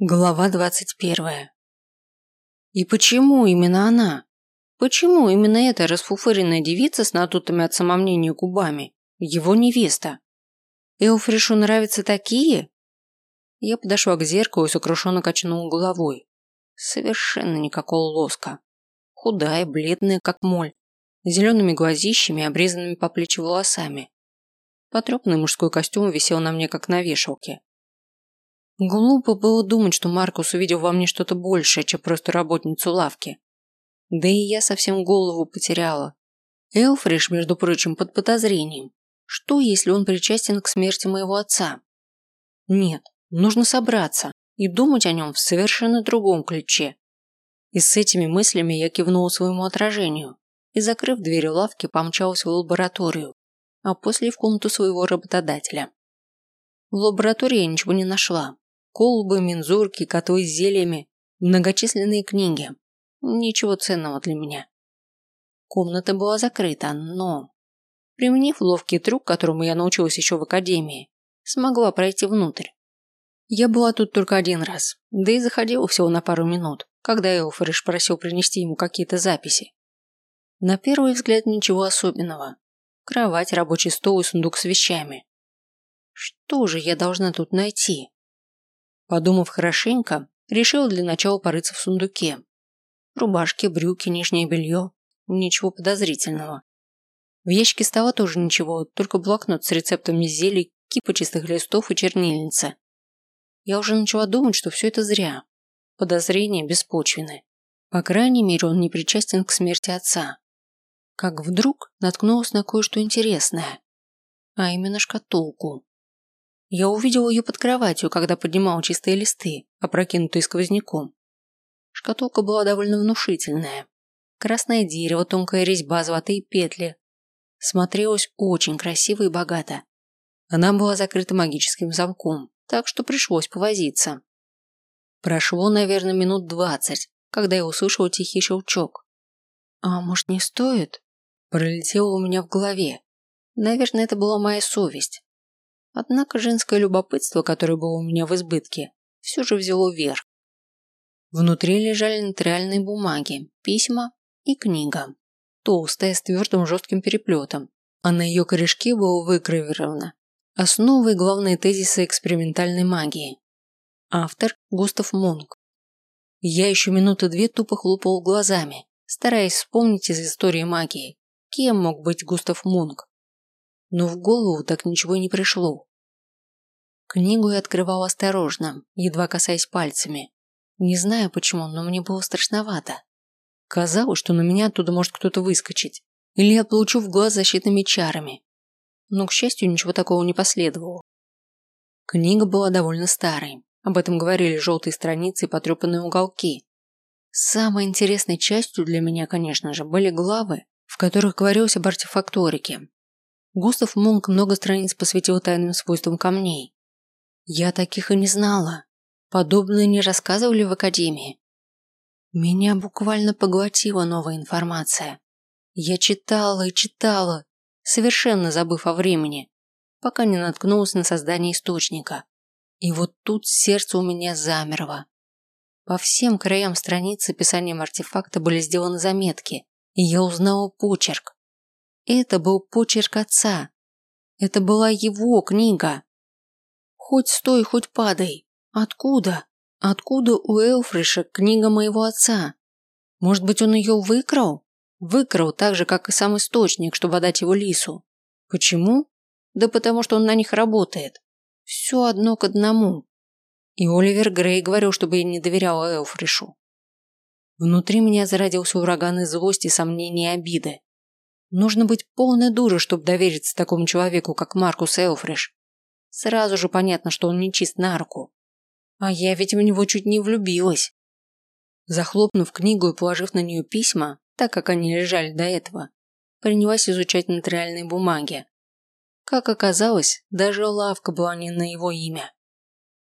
Глава двадцать первая. И почему именно она? Почему именно эта расфуфыренная девица с надутыми от самомнения губами? Его невеста. Эофришу нравятся такие? Я подошла к зеркалу и сокрушенно качнула головой. Совершенно никакого лоска. Худая, бледная, как моль, зелеными глазищами обрезанными по плечи волосами. Потрепанный мужской костюм висел на мне, как на вешалке. Глупо было думать, что Маркус увидел во мне что-то большее, чем просто работницу лавки. Да и я совсем голову потеряла. Элфриш, между прочим, под подозрением. Что, если он причастен к смерти моего отца? Нет, нужно собраться и думать о нем в совершенно другом ключе. И с этими мыслями я кивнула своему отражению и, закрыв дверь лавки, помчалась в лабораторию, а после в комнату своего работодателя. В лаборатории я ничего не нашла, Колбы, мензурки, котлы с зельями, многочисленные книги. Ничего ценного для меня. Комната была закрыта, но... Применив ловкий трюк, которому я научилась еще в академии, смогла пройти внутрь. Я была тут только один раз, да и заходила всего на пару минут, когда Элфриш просил принести ему какие-то записи. На первый взгляд ничего особенного. Кровать, рабочий стол и сундук с вещами. Что же я должна тут найти? Подумав хорошенько, решил для начала порыться в сундуке. Рубашки, брюки, нижнее белье. Ничего подозрительного. В ящике стола тоже ничего, только блокнот с рецептами зелий, кипа чистых листов и чернильница. Я уже начала думать, что все это зря. Подозрения беспочвены. По крайней мере, он не причастен к смерти отца. Как вдруг наткнулась на кое-что интересное. А именно шкатулку. Я увидел ее под кроватью, когда поднимал чистые листы, опрокинутые сквозняком. Шкатулка была довольно внушительная. Красное дерево, тонкая резьба, золотые петли. Смотрелась очень красиво и богато. Она была закрыта магическим замком, так что пришлось повозиться. Прошло, наверное, минут двадцать, когда я услышал тихий щелчок. «А может, не стоит?» Пролетело у меня в голове. Наверное, это была моя совесть. Однако женское любопытство, которое было у меня в избытке, все же взяло верх. Внутри лежали нотариальные бумаги, письма и книга. Толстая, с твердым жестким переплетом, а на ее корешке было выкровировано основы и главные тезисы экспериментальной магии. Автор – Густав Мунк. Я еще минуты две тупо хлопал глазами, стараясь вспомнить из истории магии, кем мог быть Густав Мунк но в голову так ничего и не пришло. Книгу я открывал осторожно, едва касаясь пальцами. Не знаю почему, но мне было страшновато. Казалось, что на меня оттуда может кто-то выскочить, или я получу в глаз защитными чарами. Но, к счастью, ничего такого не последовало. Книга была довольно старой, об этом говорили желтые страницы и потрепанные уголки. Самой интересной частью для меня, конечно же, были главы, в которых говорилось об артефакторике, Густав Мунк много страниц посвятил тайным свойствам камней. Я таких и не знала. Подобное не рассказывали в академии. Меня буквально поглотила новая информация. Я читала и читала, совершенно забыв о времени, пока не наткнулась на создание источника. И вот тут сердце у меня замерло. По всем краям страницы описанием артефакта были сделаны заметки, и я узнала почерк. Это был почерк отца. Это была его книга. Хоть стой, хоть падай. Откуда? Откуда у Элфриша книга моего отца? Может быть, он ее выкрал? Выкрал так же, как и сам источник, чтобы отдать его Лису. Почему? Да потому что он на них работает. Все одно к одному. И Оливер Грей говорил, чтобы я не доверяла Элфришу. Внутри меня зародился ураган из злости, сомнений и обиды. Нужно быть полной дурой, чтобы довериться такому человеку, как Маркус Элфриш. Сразу же понятно, что он не чист на руку. А я ведь в него чуть не влюбилась. Захлопнув книгу и положив на нее письма, так как они лежали до этого, принялась изучать нотариальные бумаги. Как оказалось, даже лавка была не на его имя.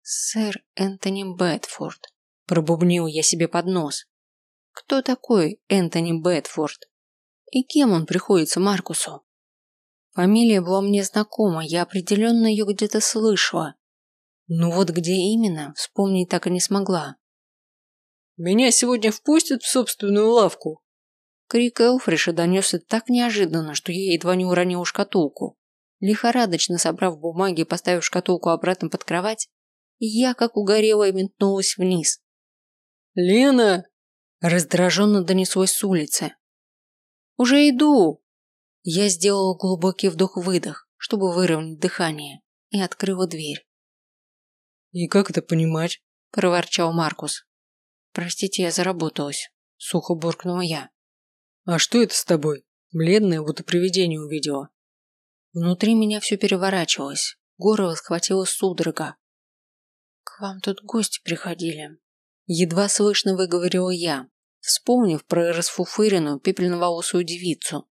«Сэр Энтони Бэдфорд», – пробубнил я себе под нос. «Кто такой Энтони Бэдфорд?» И кем он приходится Маркусу? Фамилия была мне знакома, я определенно ее где-то слышала. Но вот где именно, вспомнить так и не смогла. «Меня сегодня впустят в собственную лавку?» Крик Элфриша донесся так неожиданно, что я едва не уронила шкатулку. Лихорадочно собрав бумаги и поставив шкатулку обратно под кровать, я, как угорелая, метнулась вниз. «Лена!» Раздраженно донеслось с улицы. «Уже иду!» Я сделала глубокий вдох-выдох, чтобы выровнять дыхание, и открыла дверь. «И как это понимать?» – проворчал Маркус. «Простите, я заработалась», – сухо буркнула я. «А что это с тобой? Бледная, будто привидение увидела». Внутри меня все переворачивалось, горло схватило судорога. «К вам тут гости приходили», – едва слышно выговорила я, вспомнив про расфуфыренную пепельноволосую девицу.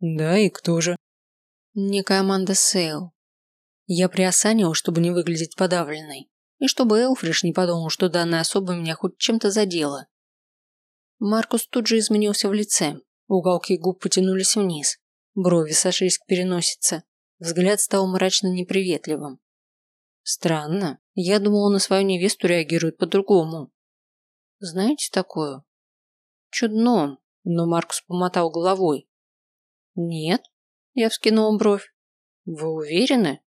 «Да, и кто же?» «Некая Аманда Сейл. Я приосанила, чтобы не выглядеть подавленной, и чтобы Элфриш не подумал, что данная особа меня хоть чем-то задела. Маркус тут же изменился в лице, уголки губ потянулись вниз, брови сошлись к переносице, взгляд стал мрачно неприветливым. Странно, я думал, он на свою невесту реагирует по-другому. Знаете такое? Чудно, но Маркус помотал головой. Нет, я вскинул бровь. Вы уверены?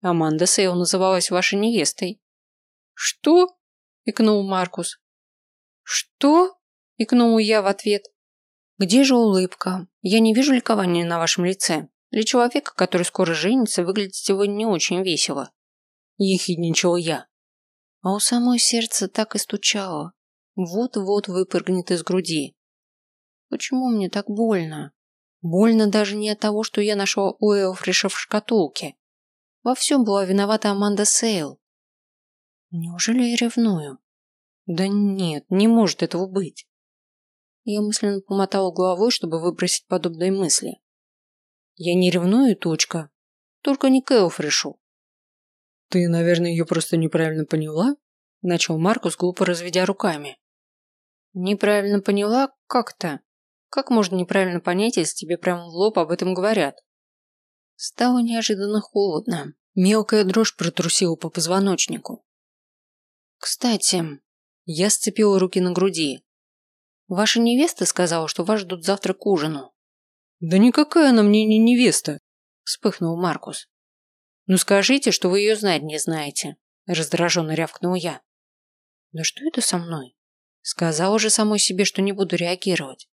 Аманда Сейл называлась вашей невестой. Что? икнул Маркус. Что? икнул я в ответ. Где же улыбка? Я не вижу ликования на вашем лице. Для человека, который скоро женится, выглядите вы не очень весело. Ехидничал я. А у самой сердце так и стучало. Вот-вот выпрыгнет из груди. Почему мне так больно? Больно даже не от того, что я нашла у Элфриша в шкатулке. Во всем была виновата Аманда Сейл. Неужели я ревную? Да нет, не может этого быть. Я мысленно помотала головой, чтобы выбросить подобные мысли. Я не ревную, точка. Только не к Элфришу. Ты, наверное, ее просто неправильно поняла? Начал Маркус, глупо разведя руками. Неправильно поняла? Как-то? Как можно неправильно понять, если тебе прямо в лоб об этом говорят? Стало неожиданно холодно. Мелкая дрожь протрусила по позвоночнику. Кстати, я сцепила руки на груди. Ваша невеста сказала, что вас ждут завтра к ужину. Да никакая она мне не невеста, вспыхнул Маркус. Ну скажите, что вы ее знать не знаете, раздраженно рявкнул я. Да что это со мной? Сказала же самой себе, что не буду реагировать.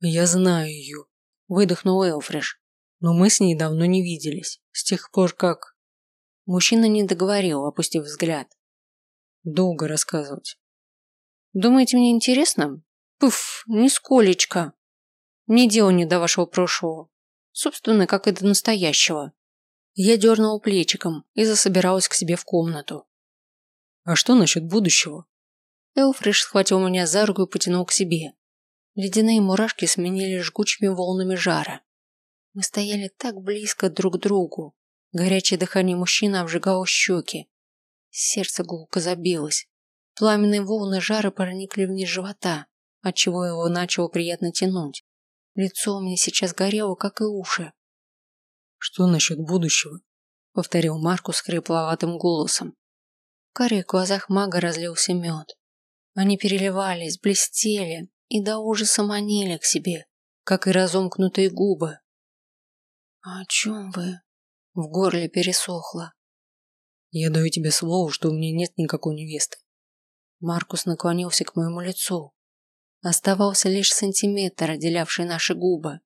Я знаю ее, выдохнул Элфриш. Но мы с ней давно не виделись, с тех пор как... Мужчина не договорил, опустив взгляд. Долго рассказывать. Думаете, мне интересно? Пуф, нисколечко. Не дело не до вашего прошлого. Собственно, как и до настоящего. Я дернула плечиком и засобиралась к себе в комнату. А что насчет будущего? Элфриш схватил меня за руку и потянул к себе. Ледяные мурашки сменили жгучими волнами жара. Мы стояли так близко друг к другу. Горячее дыхание мужчины обжигало щеки. Сердце гулко забилось. Пламенные волны жара проникли вниз живота, отчего его начало приятно тянуть. Лицо у меня сейчас горело, как и уши. «Что насчет будущего?» — повторил Маркус хрипловатым голосом. В карих глазах мага разлился мед. Они переливались, блестели, и до ужаса манили к себе, как и разомкнутые губы. «А «О чем вы?» В горле пересохло. «Я даю тебе слово, что у меня нет никакой невесты». Маркус наклонился к моему лицу. Оставался лишь сантиметр, отделявший наши губы.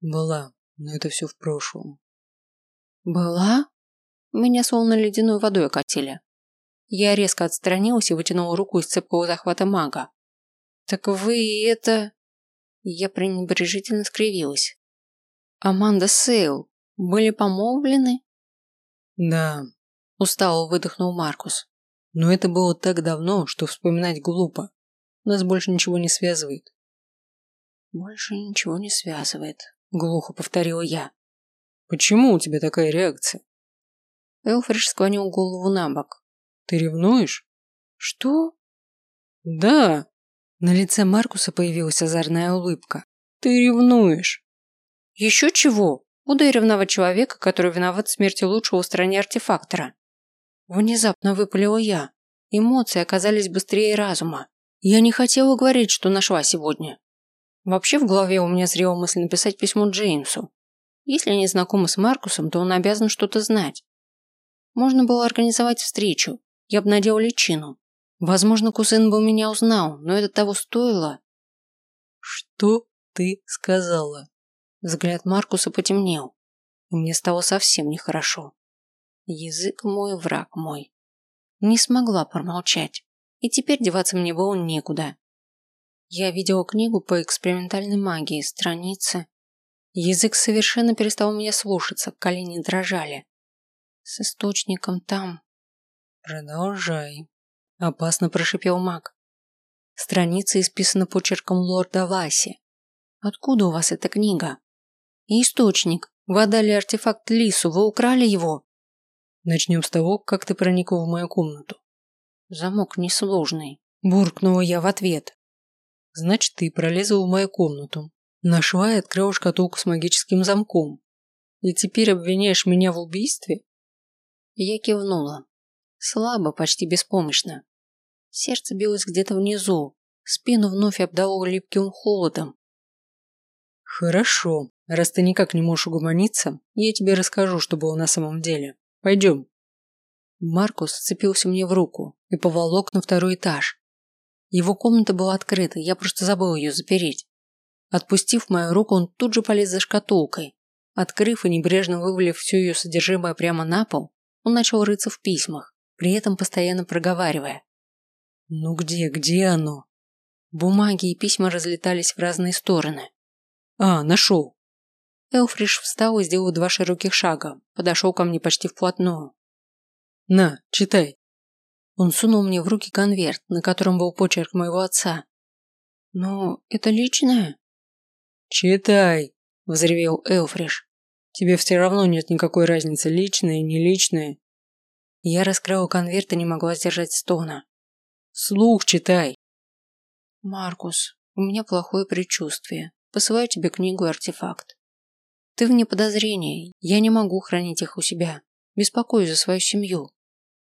«Была, но это все в прошлом». «Была?» Меня словно ледяной водой окатили. Я резко отстранилась и вытянула руку из цепкого захвата мага. «Так вы это...» Я пренебрежительно скривилась. «Аманда Сейл, были помолвлены?» «Да», – устало выдохнул Маркус. «Но это было так давно, что вспоминать глупо. Нас больше ничего не связывает». «Больше ничего не связывает», – глухо повторила я. «Почему у тебя такая реакция?» Элфриш склонил голову на бок. «Ты ревнуешь?» «Что?» «Да!» На лице Маркуса появилась озорная улыбка. «Ты ревнуешь!» «Еще чего? Буду я ревновать человека, который виноват в смерти лучшего в стране артефактора». Внезапно выпалила я. Эмоции оказались быстрее разума. Я не хотела говорить, что нашла сегодня. Вообще в голове у меня зрела мысль написать письмо Джеймсу. Если они знакомы с Маркусом, то он обязан что-то знать. Можно было организовать встречу. Я бы надела личину. Возможно, кузен бы меня узнал, но это того стоило. Что ты сказала? Взгляд Маркуса потемнел. И мне стало совсем нехорошо. Язык мой, враг мой. Не смогла промолчать. И теперь деваться мне было некуда. Я видела книгу по экспериментальной магии, страницы. Язык совершенно перестал меня слушаться, колени дрожали. С источником там. Продолжай. Опасно прошипел маг. Страница исписана почерком лорда Васи. Откуда у вас эта книга? источник. Вы отдали артефакт Лису, вы украли его. Начнем с того, как ты проникла в мою комнату. Замок несложный. Буркнула я в ответ. Значит, ты пролезла в мою комнату, нашла и открыла шкатулку с магическим замком. И теперь обвиняешь меня в убийстве? Я кивнула. Слабо, почти беспомощно. Сердце билось где-то внизу, спину вновь обдало липким холодом. Хорошо, раз ты никак не можешь угомониться, я тебе расскажу, что было на самом деле. Пойдем. Маркус сцепился мне в руку и поволок на второй этаж. Его комната была открыта, я просто забыл ее запереть. Отпустив мою руку, он тут же полез за шкатулкой. Открыв и небрежно вывалив все ее содержимое прямо на пол, он начал рыться в письмах, при этом постоянно проговаривая. «Ну где, где оно?» Бумаги и письма разлетались в разные стороны. «А, нашел!» Элфриш встал и сделал два широких шага, подошел ко мне почти вплотную. «На, читай». Он сунул мне в руки конверт, на котором был почерк моего отца. «Но это личное?» «Читай», – взревел Элфриш. «Тебе все равно нет никакой разницы, личное, не личное». Я раскрыла конверт и не могла сдержать стона. «Слух читай». «Маркус, у меня плохое предчувствие. Посылаю тебе книгу и артефакт. Ты вне подозрений, я не могу хранить их у себя. Беспокоюсь за свою семью.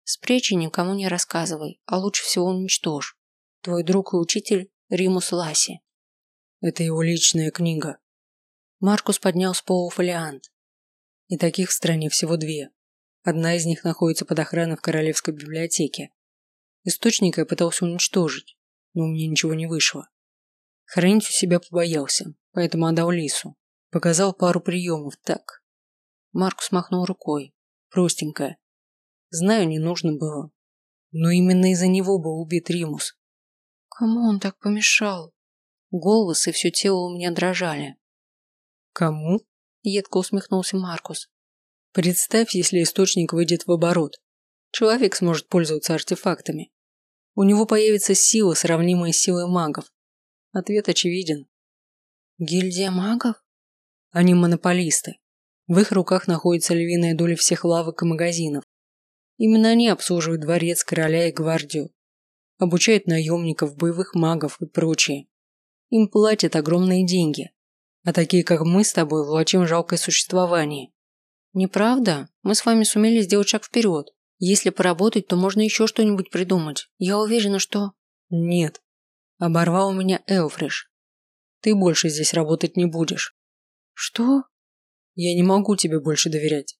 Спрячь и никому не рассказывай, а лучше всего уничтожь. Твой друг и учитель Римус Ласи. Это его личная книга. Маркус поднял с пола фолиант. И таких в стране всего две. Одна из них находится под охраной в Королевской библиотеке. Источник я пытался уничтожить, но у меня ничего не вышло. Хранить у себя побоялся, поэтому отдал Лису. Показал пару приемов, так. Маркус махнул рукой. Простенькая. Знаю, не нужно было. Но именно из-за него был убит Римус. Кому он так помешал? Голос и все тело у меня дрожали. Кому? Едко усмехнулся Маркус. Представь, если источник выйдет в оборот. Человек сможет пользоваться артефактами. У него появится сила, сравнимая с силой магов. Ответ очевиден. Гильдия магов? Они монополисты. В их руках находится львиная доля всех лавок и магазинов. Именно они обслуживают дворец короля и гвардию. Обучают наемников, боевых магов и прочее. Им платят огромные деньги. А такие, как мы с тобой, влачим жалкое существование. Неправда? Мы с вами сумели сделать шаг вперед. Если поработать, то можно еще что-нибудь придумать. Я уверена, что... Нет. Оборвал меня Элфриш. Ты больше здесь работать не будешь. Что? Я не могу тебе больше доверять.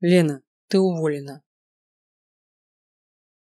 Лена, ты уволена.